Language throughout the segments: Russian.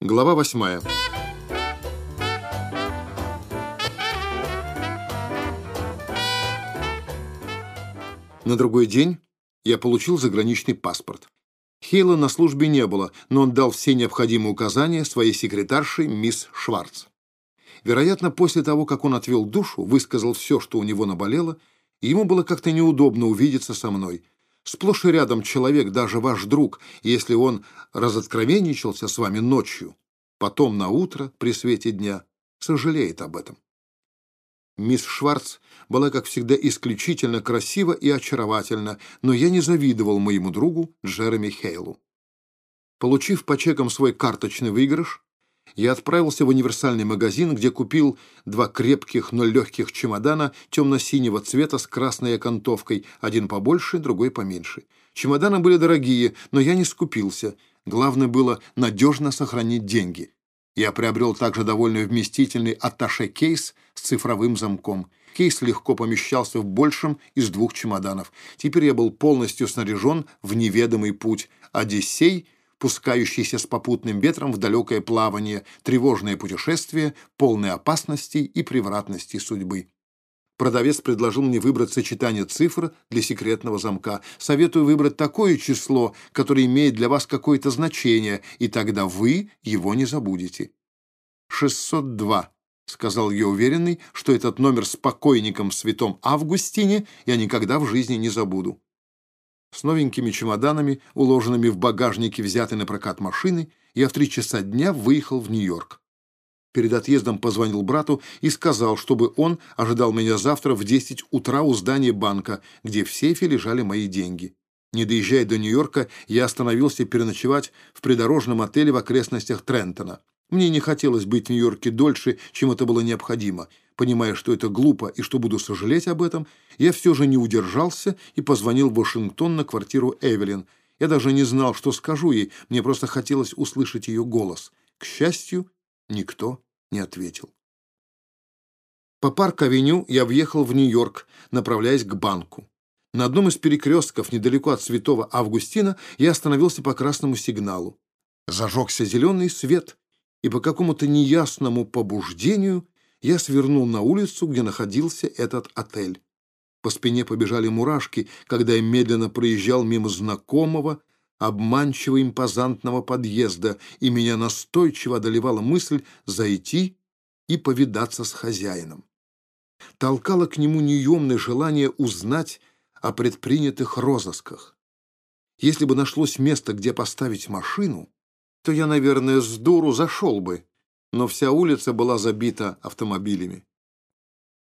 Глава восьмая. На другой день я получил заграничный паспорт. Хейла на службе не было, но он дал все необходимые указания своей секретарше мисс Шварц. Вероятно, после того, как он отвел душу, высказал все, что у него наболело, ему было как-то неудобно увидеться со мной – Сплошь и рядом человек, даже ваш друг, если он разоткровенничался с вами ночью, потом на утро при свете дня сожалеет об этом. Мисс Шварц была, как всегда, исключительно красива и очаровательна, но я не завидовал моему другу Джереми Хейлу. Получив по чекам свой карточный выигрыш, я отправился в универсальный магазин, где купил два крепких, но легких чемодана темно-синего цвета с красной окантовкой, один побольше, другой поменьше. Чемоданы были дорогие, но я не скупился. Главное было надежно сохранить деньги. Я приобрел также довольно вместительный атташе-кейс с цифровым замком. Кейс легко помещался в большем из двух чемоданов. Теперь я был полностью снаряжен в неведомый путь. Одиссей — пускающийся с попутным ветром в далекое плавание, тревожное путешествие, полное опасностей и превратностей судьбы. Продавец предложил мне выбрать сочетание цифр для секретного замка. Советую выбрать такое число, которое имеет для вас какое-то значение, и тогда вы его не забудете. «602», — сказал я уверенный, что этот номер с покойником в святом Августине я никогда в жизни не забуду. С новенькими чемоданами, уложенными в багажнике взятой на прокат машины, я в три часа дня выехал в Нью-Йорк. Перед отъездом позвонил брату и сказал, чтобы он ожидал меня завтра в 10 утра у здания банка, где в сейфе лежали мои деньги. Не доезжая до Нью-Йорка, я остановился переночевать в придорожном отеле в окрестностях Трентона. Мне не хотелось быть в Нью-Йорке дольше, чем это было необходимо. Понимая, что это глупо и что буду сожалеть об этом, я все же не удержался и позвонил в Вашингтон на квартиру Эвелин. Я даже не знал, что скажу ей, мне просто хотелось услышать ее голос. К счастью, никто не ответил. По парк-авеню я въехал в Нью-Йорк, направляясь к банку. На одном из перекрестков, недалеко от Святого Августина, я остановился по красному сигналу. Зажегся зеленый свет, и по какому-то неясному побуждению я свернул на улицу, где находился этот отель. По спине побежали мурашки, когда я медленно проезжал мимо знакомого, обманчиво импозантного подъезда, и меня настойчиво одолевала мысль зайти и повидаться с хозяином. Толкало к нему неемное желание узнать о предпринятых розысках. Если бы нашлось место, где поставить машину, то я, наверное, с дуру зашел бы, но вся улица была забита автомобилями.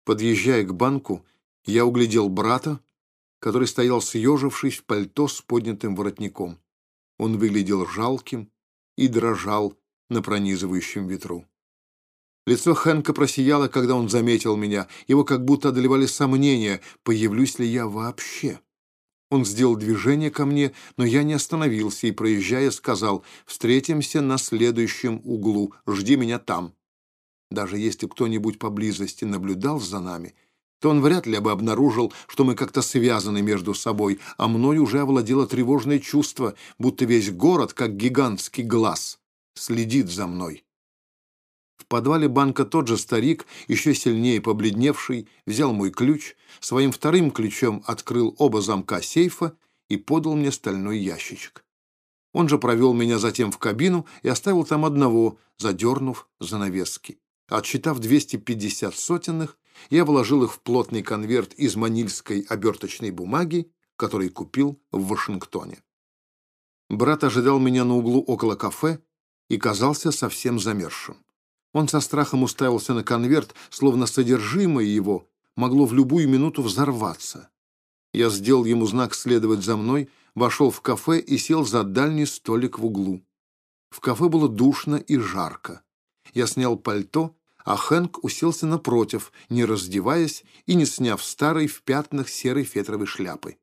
Подъезжая к банку, я углядел брата, который стоял съежившись в пальто с поднятым воротником. Он выглядел жалким и дрожал на пронизывающем ветру. Лицо Хэнка просияло, когда он заметил меня. Его как будто одолевали сомнения, появлюсь ли я вообще. Он сделал движение ко мне, но я не остановился и, проезжая, сказал «Встретимся на следующем углу, жди меня там». Даже если кто-нибудь поблизости наблюдал за нами, то он вряд ли бы обнаружил, что мы как-то связаны между собой, а мной уже овладело тревожное чувство, будто весь город, как гигантский глаз, следит за мной. Подвале банка тот же старик, еще сильнее побледневший, взял мой ключ, своим вторым ключом открыл оба замка сейфа и подал мне стальной ящичек. Он же провел меня затем в кабину и оставил там одного, задернув занавески. Отсчитав 250 сотенных, я вложил их в плотный конверт из манильской оберточной бумаги, который купил в Вашингтоне. Брат ожидал меня на углу около кафе и казался совсем замерзшим. Он со страхом уставился на конверт, словно содержимое его могло в любую минуту взорваться. Я сделал ему знак следовать за мной, вошел в кафе и сел за дальний столик в углу. В кафе было душно и жарко. Я снял пальто, а Хэнк уселся напротив, не раздеваясь и не сняв старой в пятнах серой фетровой шляпы.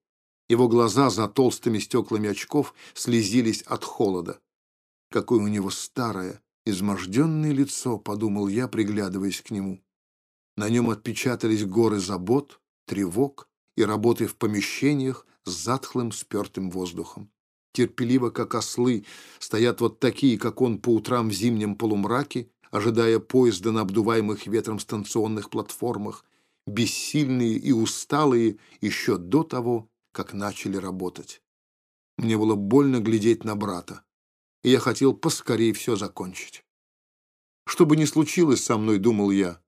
Его глаза за толстыми стеклами очков слезились от холода. Какое у него старое, Изможденное лицо, подумал я, приглядываясь к нему. На нем отпечатались горы забот, тревог и работы в помещениях с затхлым спертым воздухом. терпеливо, как ослы, стоят вот такие, как он, по утрам в зимнем полумраке, ожидая поезда на обдуваемых ветром станционных платформах, бессильные и усталые еще до того, как начали работать. Мне было больно глядеть на брата, и я хотел поскорее все закончить. Что бы ни случилось со мной, думал я,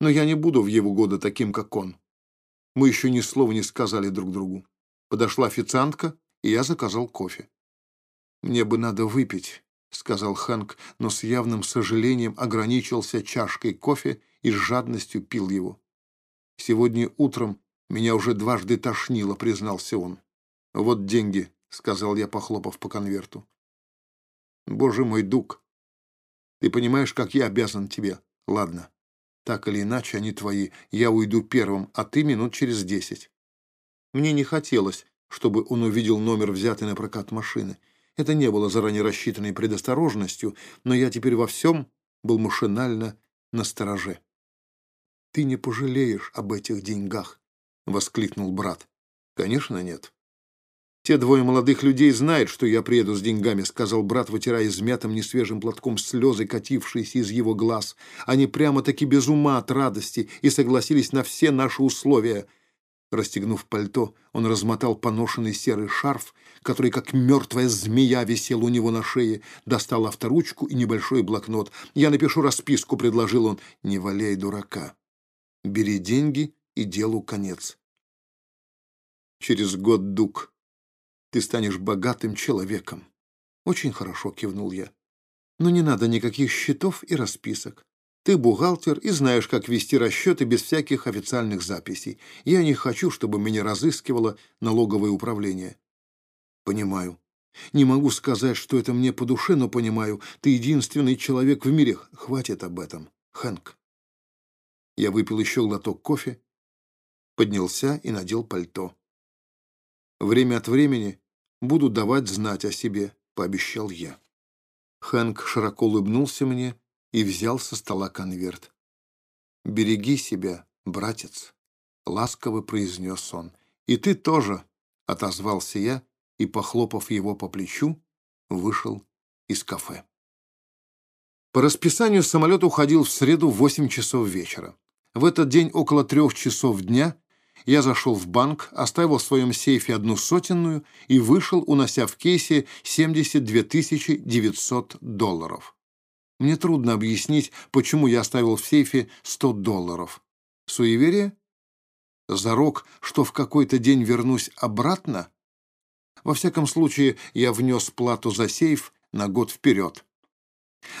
но я не буду в его годы таким, как он. Мы еще ни слова не сказали друг другу. Подошла официантка, и я заказал кофе. «Мне бы надо выпить», — сказал Хэнк, но с явным сожалением ограничился чашкой кофе и с жадностью пил его. «Сегодня утром меня уже дважды тошнило», — признался он. «Вот деньги», — сказал я, похлопав по конверту. «Боже мой, Дук, ты понимаешь, как я обязан тебе? Ладно, так или иначе они твои. Я уйду первым, а ты минут через десять». Мне не хотелось, чтобы он увидел номер, взятый на прокат машины. Это не было заранее рассчитанной предосторожностью, но я теперь во всем был машинально на стороже. «Ты не пожалеешь об этих деньгах», — воскликнул брат. «Конечно нет». «Те двое молодых людей знают, что я приеду с деньгами», — сказал брат, вытирая измятым несвежим платком слезы, катившиеся из его глаз. «Они прямо-таки без ума от радости и согласились на все наши условия. Расстегнув пальто, он размотал поношенный серый шарф, который, как мертвая змея, висел у него на шее, достал авторучку и небольшой блокнот. «Я напишу расписку», — предложил он. «Не валяй дурака. Бери деньги, и делу конец. Через год, Дук, ты станешь богатым человеком». «Очень хорошо», — кивнул я. «Но не надо никаких счетов и расписок. Ты бухгалтер и знаешь, как вести расчеты без всяких официальных записей. Я не хочу, чтобы меня разыскивало налоговое управление. Понимаю. Не могу сказать, что это мне по душе, но понимаю, ты единственный человек в мире. Хватит об этом, Хэнк. Я выпил еще глоток кофе, поднялся и надел пальто. Время от времени буду давать знать о себе, пообещал я. Хэнк широко улыбнулся мне и взял со стола конверт. «Береги себя, братец», — ласково произнес он. «И ты тоже», — отозвался я и, похлопав его по плечу, вышел из кафе. По расписанию самолет уходил в среду в 8 часов вечера. В этот день около трех часов дня я зашел в банк, оставил в своем сейфе одну сотенную и вышел, унося в кейсе 72 900 долларов. Мне трудно объяснить, почему я оставил в сейфе 100 долларов. Суеверие? Зарок, что в какой-то день вернусь обратно? Во всяком случае, я внес плату за сейф на год вперед.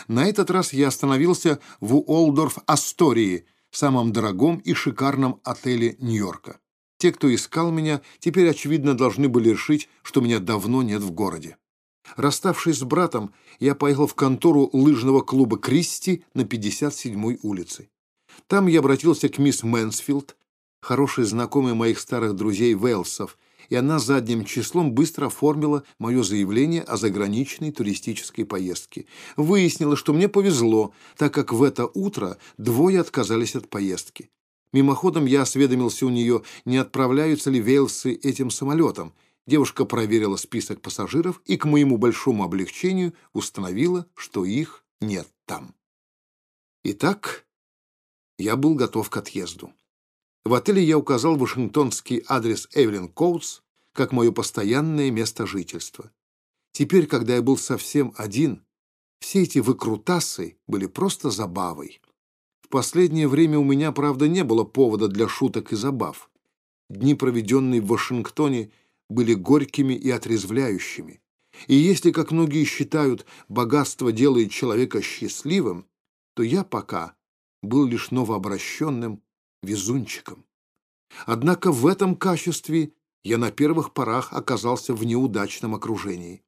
На этот раз я остановился в Уолдорф-Астории, самом дорогом и шикарном отеле Нью-Йорка. Те, кто искал меня, теперь, очевидно, должны были решить, что меня давно нет в городе. Расставшись с братом, я поехал в контору лыжного клуба «Кристи» на 57-й улице. Там я обратился к мисс Мэнсфилд, хорошей знакомой моих старых друзей Вэлсов, и она задним числом быстро оформила мое заявление о заграничной туристической поездке. Выяснилось, что мне повезло, так как в это утро двое отказались от поездки. Мимоходом я осведомился у нее, не отправляются ли Вейлсы этим самолетом, Девушка проверила список пассажиров и, к моему большому облегчению, установила, что их нет там. Итак, я был готов к отъезду. В отеле я указал вашингтонский адрес Эвелин Коутс как мое постоянное место жительства. Теперь, когда я был совсем один, все эти выкрутасы были просто забавой. В последнее время у меня, правда, не было повода для шуток и забав. Дни, проведенные в Вашингтоне, были горькими и отрезвляющими. И если, как многие считают, богатство делает человека счастливым, то я пока был лишь новообращенным везунчиком. Однако в этом качестве я на первых порах оказался в неудачном окружении.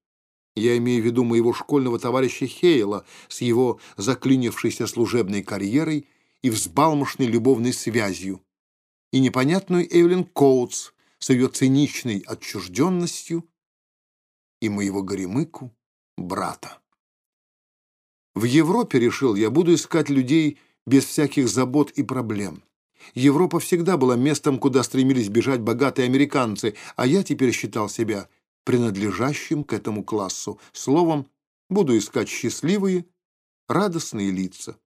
Я имею в виду моего школьного товарища Хейла с его заклинившейся служебной карьерой и взбалмошной любовной связью, и непонятную Эвелин Коутс, с ее циничной отчужденностью и моего горемыку брата. В Европе, решил я, буду искать людей без всяких забот и проблем. Европа всегда была местом, куда стремились бежать богатые американцы, а я теперь считал себя принадлежащим к этому классу. Словом, буду искать счастливые, радостные лица.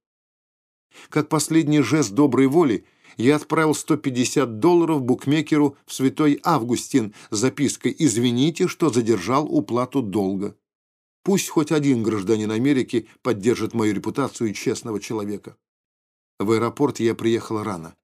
Как последний жест доброй воли, я отправил 150 долларов букмекеру в Святой Августин с запиской «Извините, что задержал уплату долга». Пусть хоть один гражданин Америки поддержит мою репутацию честного человека. В аэропорт я приехала рано.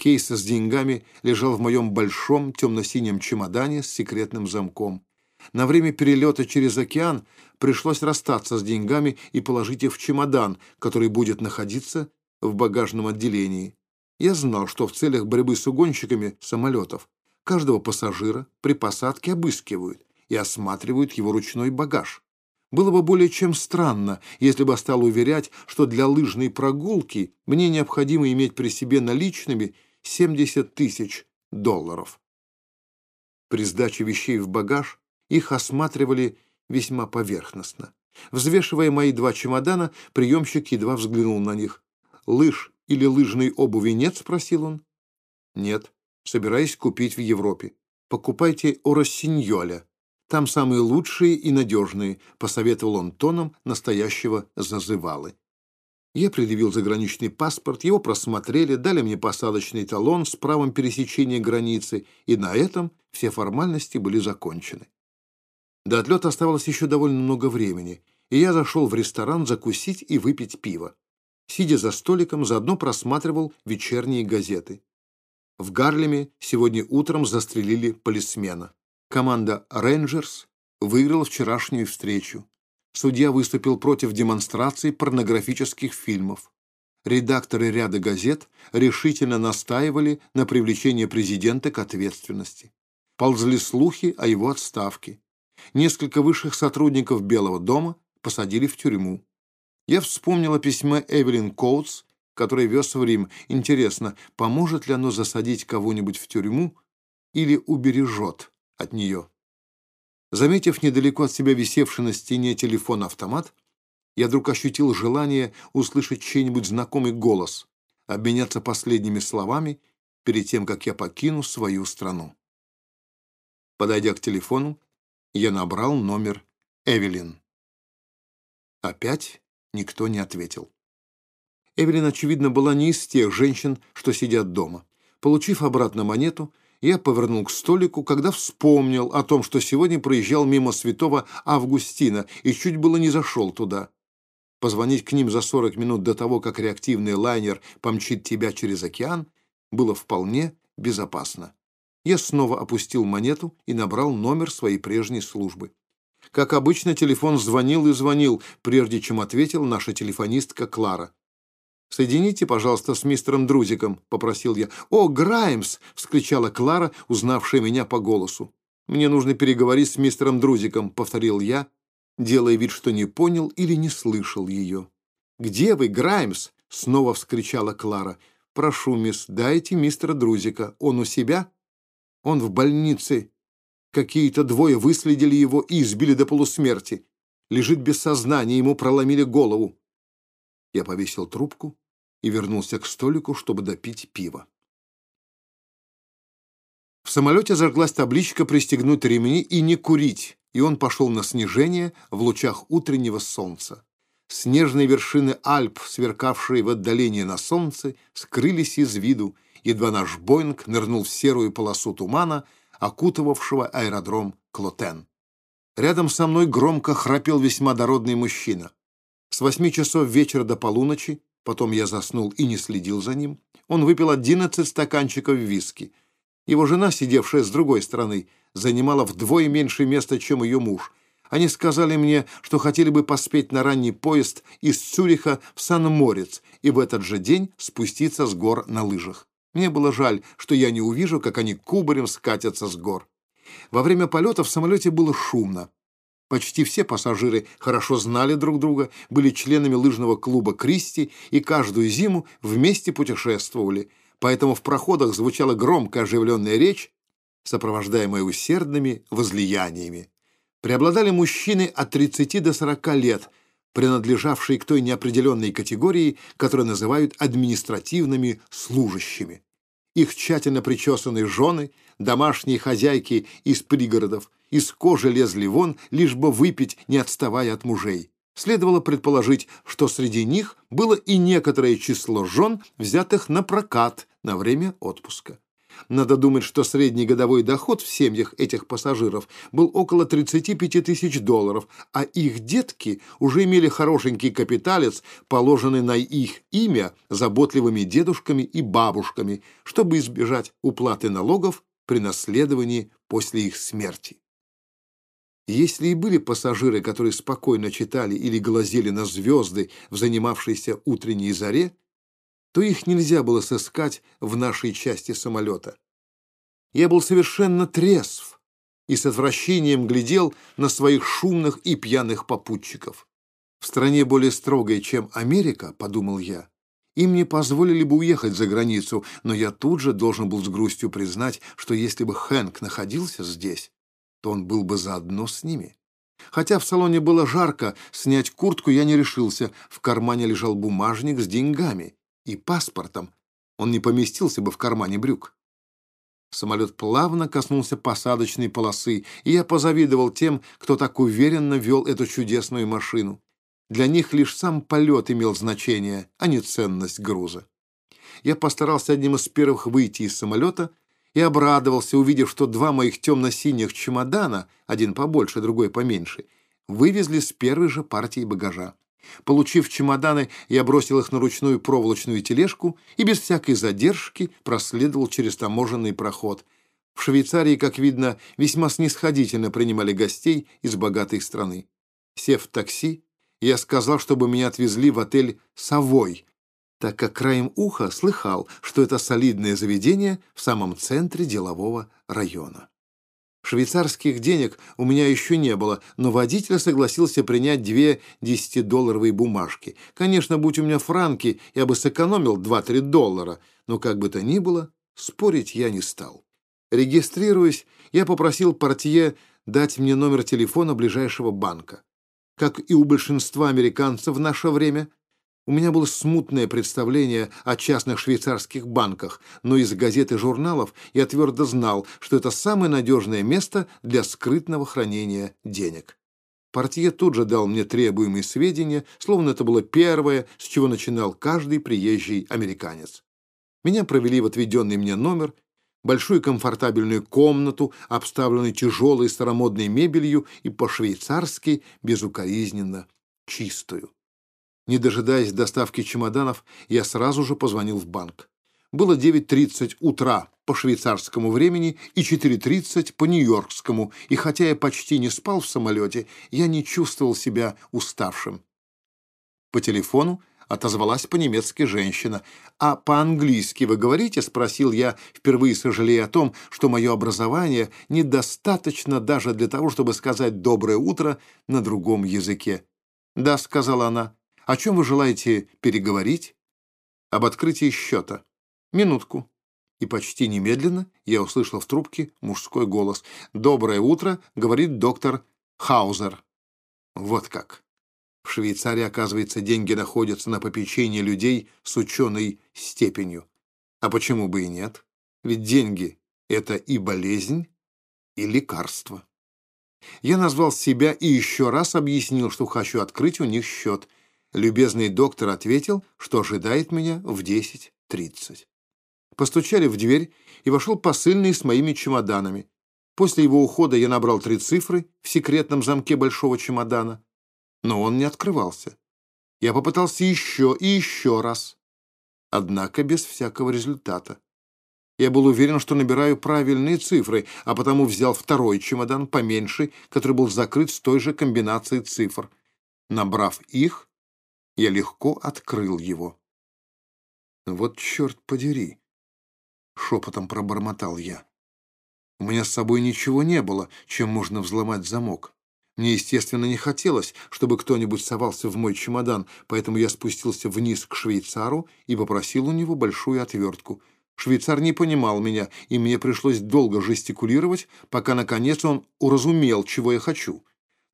Кейс с деньгами лежал в моем большом темно-синем чемодане с секретным замком. На время перелета через океан пришлось расстаться с деньгами и положить их в чемодан, который будет находиться в багажном отделении. Я знал, что в целях борьбы с угонщиками самолетов каждого пассажира при посадке обыскивают и осматривают его ручной багаж. Было бы более чем странно, если бы стал уверять, что для лыжной прогулки мне необходимо иметь при себе наличными 70 тысяч долларов. При сдаче вещей в багаж их осматривали весьма поверхностно. Взвешивая мои два чемодана, приемщик едва взглянул на них. «Лыж или лыжной обуви нет?» — спросил он. «Нет. Собираюсь купить в Европе. Покупайте у Рассиньоля. Там самые лучшие и надежные», — посоветовал он тоном настоящего зазывалы. Я предъявил заграничный паспорт, его просмотрели, дали мне посадочный талон с правом пересечения границы, и на этом все формальности были закончены. До отлета оставалось еще довольно много времени, и я зашел в ресторан закусить и выпить пиво. Сидя за столиком, заодно просматривал вечерние газеты. В Гарлеме сегодня утром застрелили полисмена. Команда «Рейнджерс» выиграла вчерашнюю встречу. Судья выступил против демонстраций порнографических фильмов. Редакторы ряда газет решительно настаивали на привлечении президента к ответственности. Ползли слухи о его отставке. Несколько высших сотрудников Белого дома посадили в тюрьму. Я вспомнил о письме Эвелин Коутс, который вез в Рим. Интересно, поможет ли оно засадить кого-нибудь в тюрьму или убережет от нее. Заметив недалеко от себя висевший на стене телефон-автомат, я вдруг ощутил желание услышать чей-нибудь знакомый голос, обменяться последними словами перед тем, как я покину свою страну. Подойдя к телефону, я набрал номер Эвелин. Опять никто не ответил. Эвелин, очевидно, была не из тех женщин, что сидят дома. Получив обратно монету, я повернул к столику, когда вспомнил о том, что сегодня проезжал мимо святого Августина и чуть было не зашел туда. Позвонить к ним за 40 минут до того, как реактивный лайнер помчит тебя через океан, было вполне безопасно. Я снова опустил монету и набрал номер своей прежней службы. Как обычно, телефон звонил и звонил, прежде чем ответила наша телефонистка Клара. «Соедините, пожалуйста, с мистером Друзиком», — попросил я. «О, Граймс!» — вскричала Клара, узнавшая меня по голосу. «Мне нужно переговорить с мистером Друзиком», — повторил я, делая вид, что не понял или не слышал ее. «Где вы, Граймс?» — снова вскричала Клара. «Прошу, мисс, дайте мистера Друзика. Он у себя?» «Он в больнице. Какие-то двое выследили его и избили до полусмерти. Лежит без сознания, ему проломили голову». Я повесил трубку и вернулся к столику, чтобы допить пиво. В самолете зажглась табличка «Пристегнуть ремни и не курить», и он пошел на снижение в лучах утреннего солнца. Снежные вершины Альп, сверкавшие в отдалении на солнце, скрылись из виду, едва наш Боинг нырнул в серую полосу тумана, окутывавшего аэродром Клотен. Рядом со мной громко храпел весьма дородный мужчина. С восьми часов вечера до полуночи Потом я заснул и не следил за ним. Он выпил одиннадцать стаканчиков виски. Его жена, сидевшая с другой стороны, занимала вдвое меньше места, чем ее муж. Они сказали мне, что хотели бы поспеть на ранний поезд из Цюриха в Сан-Морец и в этот же день спуститься с гор на лыжах. Мне было жаль, что я не увижу, как они кубарем скатятся с гор. Во время полета в самолете было шумно. Почти все пассажиры хорошо знали друг друга, были членами лыжного клуба «Кристи» и каждую зиму вместе путешествовали, поэтому в проходах звучала громкая оживленная речь, сопровождаемая усердными возлияниями. Преобладали мужчины от 30 до 40 лет, принадлежавшие к той неопределенной категории, которую называют административными служащими. Их тщательно причесанные жены, домашние хозяйки из пригородов – из кожи лезли вон, лишь бы выпить, не отставая от мужей. Следовало предположить, что среди них было и некоторое число жен, взятых на прокат на время отпуска. Надо думать, что средний годовой доход в семьях этих пассажиров был около 35 тысяч долларов, а их детки уже имели хорошенький капиталец, положенный на их имя заботливыми дедушками и бабушками, чтобы избежать уплаты налогов при наследовании после их смерти. Если и были пассажиры, которые спокойно читали или глазели на звезды в занимавшейся утренней заре, то их нельзя было сыскать в нашей части самолета. Я был совершенно трезв и с отвращением глядел на своих шумных и пьяных попутчиков. В стране более строгой, чем Америка, подумал я, им не позволили бы уехать за границу, но я тут же должен был с грустью признать, что если бы Хэнк находился здесь, то он был бы заодно с ними. Хотя в салоне было жарко, снять куртку я не решился. В кармане лежал бумажник с деньгами и паспортом. Он не поместился бы в кармане брюк. Самолет плавно коснулся посадочной полосы, и я позавидовал тем, кто так уверенно вел эту чудесную машину. Для них лишь сам полет имел значение, а не ценность груза. Я постарался одним из первых выйти из самолета и обрадовался, увидев, что два моих темно-синих чемодана, один побольше, другой поменьше, вывезли с первой же партии багажа. Получив чемоданы, я бросил их на ручную проволочную тележку и без всякой задержки проследовал через таможенный проход. В Швейцарии, как видно, весьма снисходительно принимали гостей из богатой страны. Сев в такси, я сказал, чтобы меня отвезли в отель «Совой», так как краем уха слыхал, что это солидное заведение в самом центре делового района. Швейцарских денег у меня еще не было, но водитель согласился принять две десятидолларовые бумажки. Конечно, будь у меня франки, я бы сэкономил 2-3 доллара, но как бы то ни было, спорить я не стал. Регистрируясь, я попросил портье дать мне номер телефона ближайшего банка. Как и у большинства американцев в наше время – у меня было смутное представление о частных швейцарских банках, но из газет и журналов я твердо знал, что это самое надежное место для скрытного хранения денег. Портье тут же дал мне требуемые сведения, словно это было первое, с чего начинал каждый приезжий американец. Меня провели в отведенный мне номер, большую комфортабельную комнату, обставленную тяжелой старомодной мебелью и по-швейцарски безукоризненно чистую. Не дожидаясь доставки чемоданов, я сразу же позвонил в банк. Было 9.30 утра по швейцарскому времени и 4.30 по нью-йоркскому, и хотя я почти не спал в самолете, я не чувствовал себя уставшим. По телефону отозвалась по-немецки женщина. «А по-английски вы говорите?» — спросил я, впервые сожалея о том, что мое образование недостаточно даже для того, чтобы сказать «доброе утро» на другом языке. «Да», — сказала она, о чем вы желаете переговорить? Об открытии счета. Минутку. И почти немедленно я услышал в трубке мужской голос. «Доброе утро», — говорит доктор Хаузер. Вот как. В Швейцарии, оказывается, деньги находятся на попечении людей с ученой степенью. А почему бы и нет? Ведь деньги — это и болезнь, и лекарство. Я назвал себя и еще раз объяснил, что хочу открыть у них счет — Любезный доктор ответил, что ожидает меня в 10.30. Постучали в дверь, и вошел посыльный с моими чемоданами. После его ухода я набрал три цифры в секретном замке большого чемодана, но он не открывался. Я попытался еще и еще раз, однако без всякого результата. Я был уверен, что набираю правильные цифры, а потому взял второй чемодан поменьше, который был закрыт с той же комбинацией цифр. Набрав их, я легко открыл его. «Вот черт подери!» — шепотом пробормотал я. «У меня с собой ничего не было, чем можно взломать замок. Мне, естественно, не хотелось, чтобы кто-нибудь совался в мой чемодан, поэтому я спустился вниз к швейцару и попросил у него большую отвертку. Швейцар не понимал меня, и мне пришлось долго жестикулировать, пока, наконец, он уразумел, чего я хочу.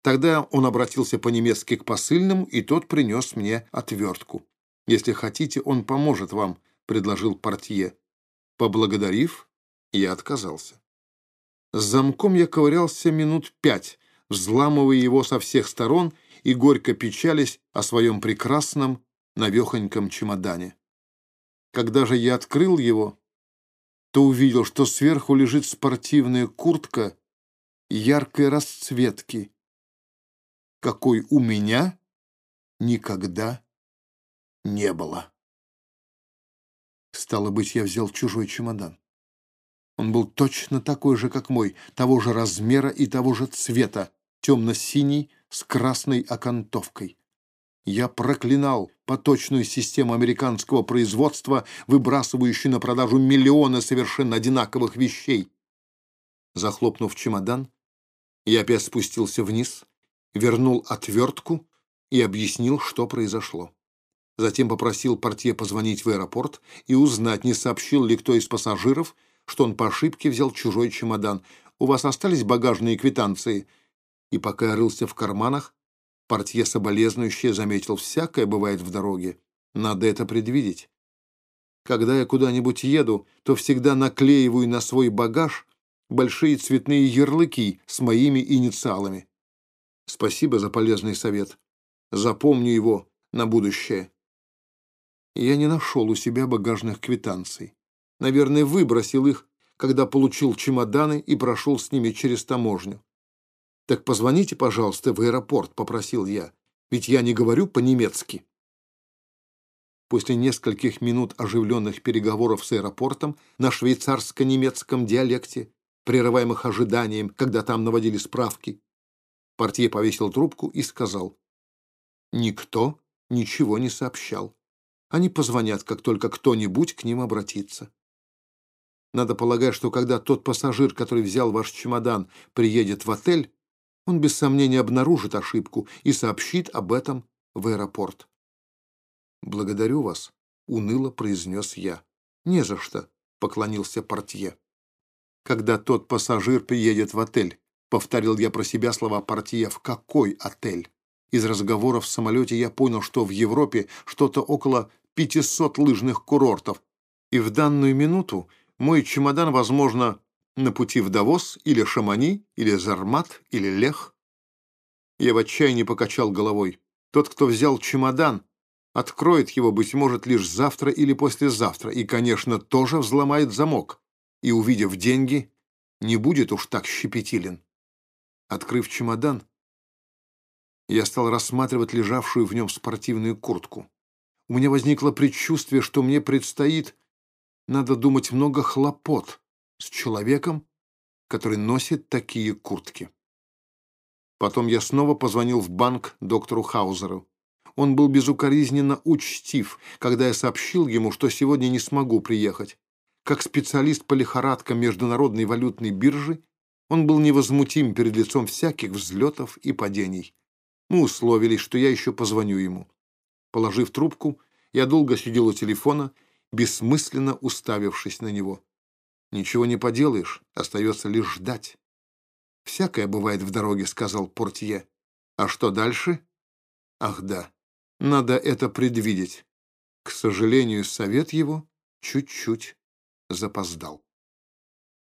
Тогда он обратился по-немецки к посыльному, и тот принес мне отвертку. «Если хотите, он поможет вам», — предложил портье. Поблагодарив, я отказался. С замком я ковырялся минут пять, взламывая его со всех сторон и горько печались о своем прекрасном навехоньком чемодане. Когда же я открыл его, то увидел, что сверху лежит спортивная куртка яркой расцветки, какой у меня никогда не было. Стало быть, я взял чужой чемодан. Он был точно такой же, как мой, того же размера и того же цвета, темно-синий с красной окантовкой. Я проклинал поточную систему американского производства, выбрасывающую на продажу миллионы совершенно одинаковых вещей. Захлопнув чемодан, я опять спустился вниз, вернул отвертку и объяснил, что произошло. Затем попросил портье позвонить в аэропорт и узнать, не сообщил ли кто из пассажиров, что он по ошибке взял чужой чемодан. «У вас остались багажные квитанции?» И пока я рылся в карманах, портье соболезнующее заметил, всякое бывает в дороге. Надо это предвидеть. Когда я куда-нибудь еду, то всегда наклеиваю на свой багаж большие цветные ярлыки с моими инициалами. Спасибо за полезный совет. Запомню его на будущее. Я не нашел у себя багажных квитанций. Наверное, выбросил их, когда получил чемоданы и прошел с ними через таможню. «Так позвоните, пожалуйста, в аэропорт», — попросил я, «ведь я не говорю по-немецки». После нескольких минут оживленных переговоров с аэропортом на швейцарско-немецком диалекте, прерываемых ожиданием, когда там наводили справки, портье повесил трубку и сказал, «Никто ничего не сообщал. Они позвонят, как только кто-нибудь к ним обратится». Надо полагать, что когда тот пассажир, который взял ваш чемодан, приедет в отель, он без сомнения обнаружит ошибку и сообщит об этом в аэропорт. «Благодарю вас», — уныло произнес я. «Не за что», — поклонился портье. «Когда тот пассажир приедет в отель», — повторил я про себя слова портье, «в какой отель?» Из разговоров в самолете я понял, что в Европе что-то около 500 лыжных курортов, и в данную минуту мой чемодан, возможно, на пути в Давос, или Шамани, или Зармат, или Лех. Я в отчаянии покачал головой. Тот, кто взял чемодан, откроет его, быть может, лишь завтра или послезавтра, и, конечно, тоже взломает замок, и, увидев деньги, не будет уж так щепетилен. Открыв чемодан, я стал рассматривать лежавшую в нем спортивную куртку. У меня возникло предчувствие, что мне предстоит надо думать много хлопот с человеком, который носит такие куртки. Потом я снова позвонил в банк доктору Хаузеру. Он был безукоризненно учтив, когда я сообщил ему, что сегодня не смогу приехать. Как специалист по лихорадкам Международной валютной биржи, он был невозмутим перед лицом всяких взлетов и падений. Мы условились, что я еще позвоню ему. Положив трубку, я долго сидел у телефона бессмысленно уставившись на него. «Ничего не поделаешь, остается лишь ждать». «Всякое бывает в дороге», — сказал портье. «А что дальше?» «Ах да, надо это предвидеть». К сожалению, совет его чуть-чуть запоздал.